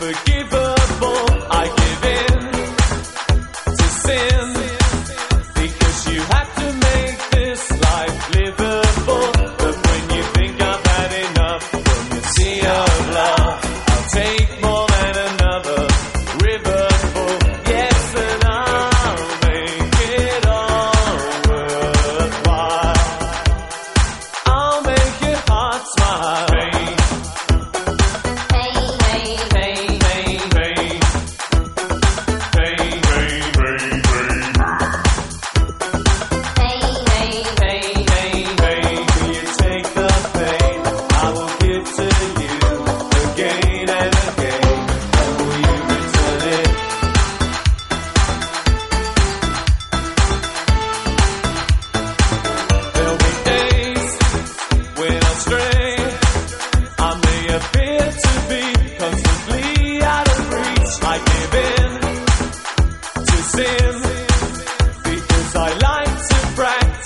forgive us.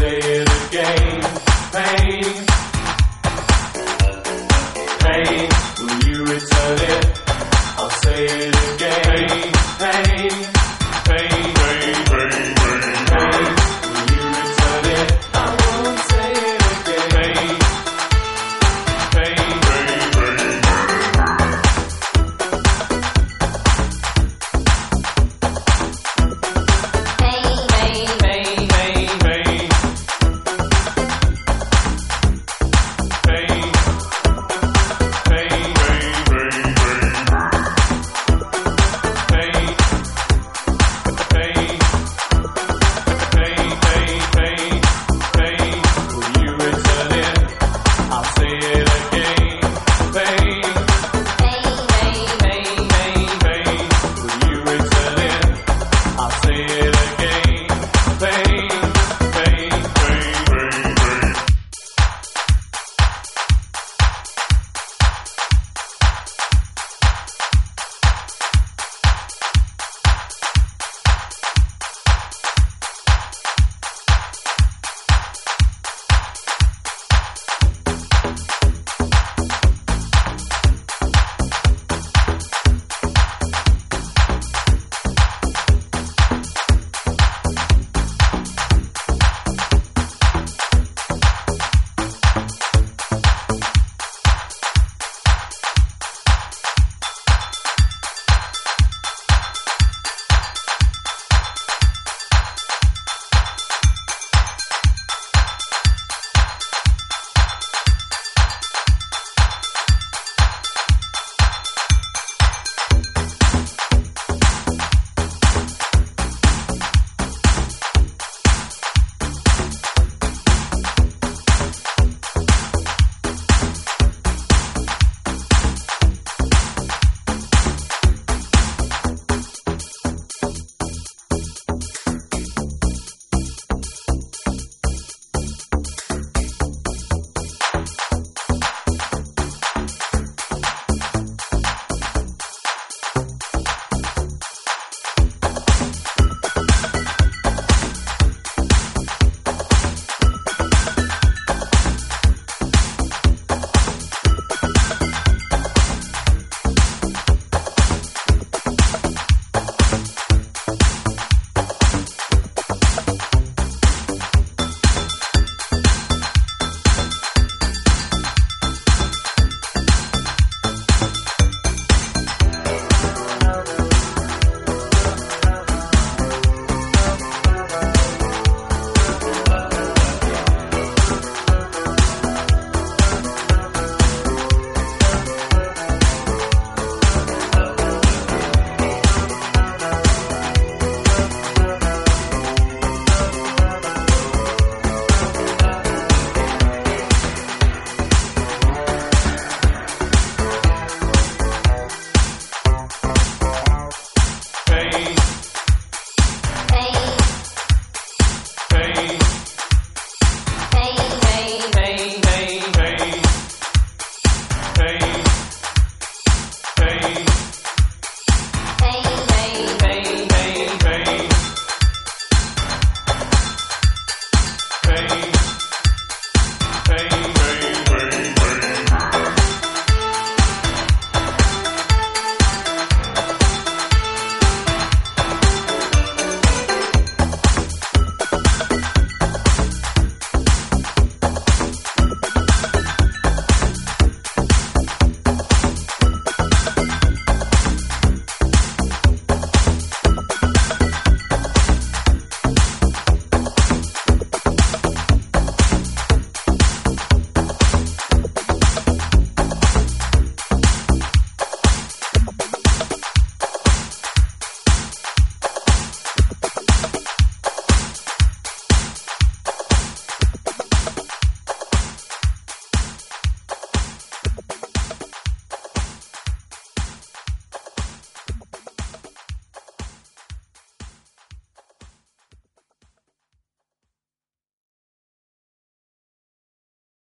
say it. face.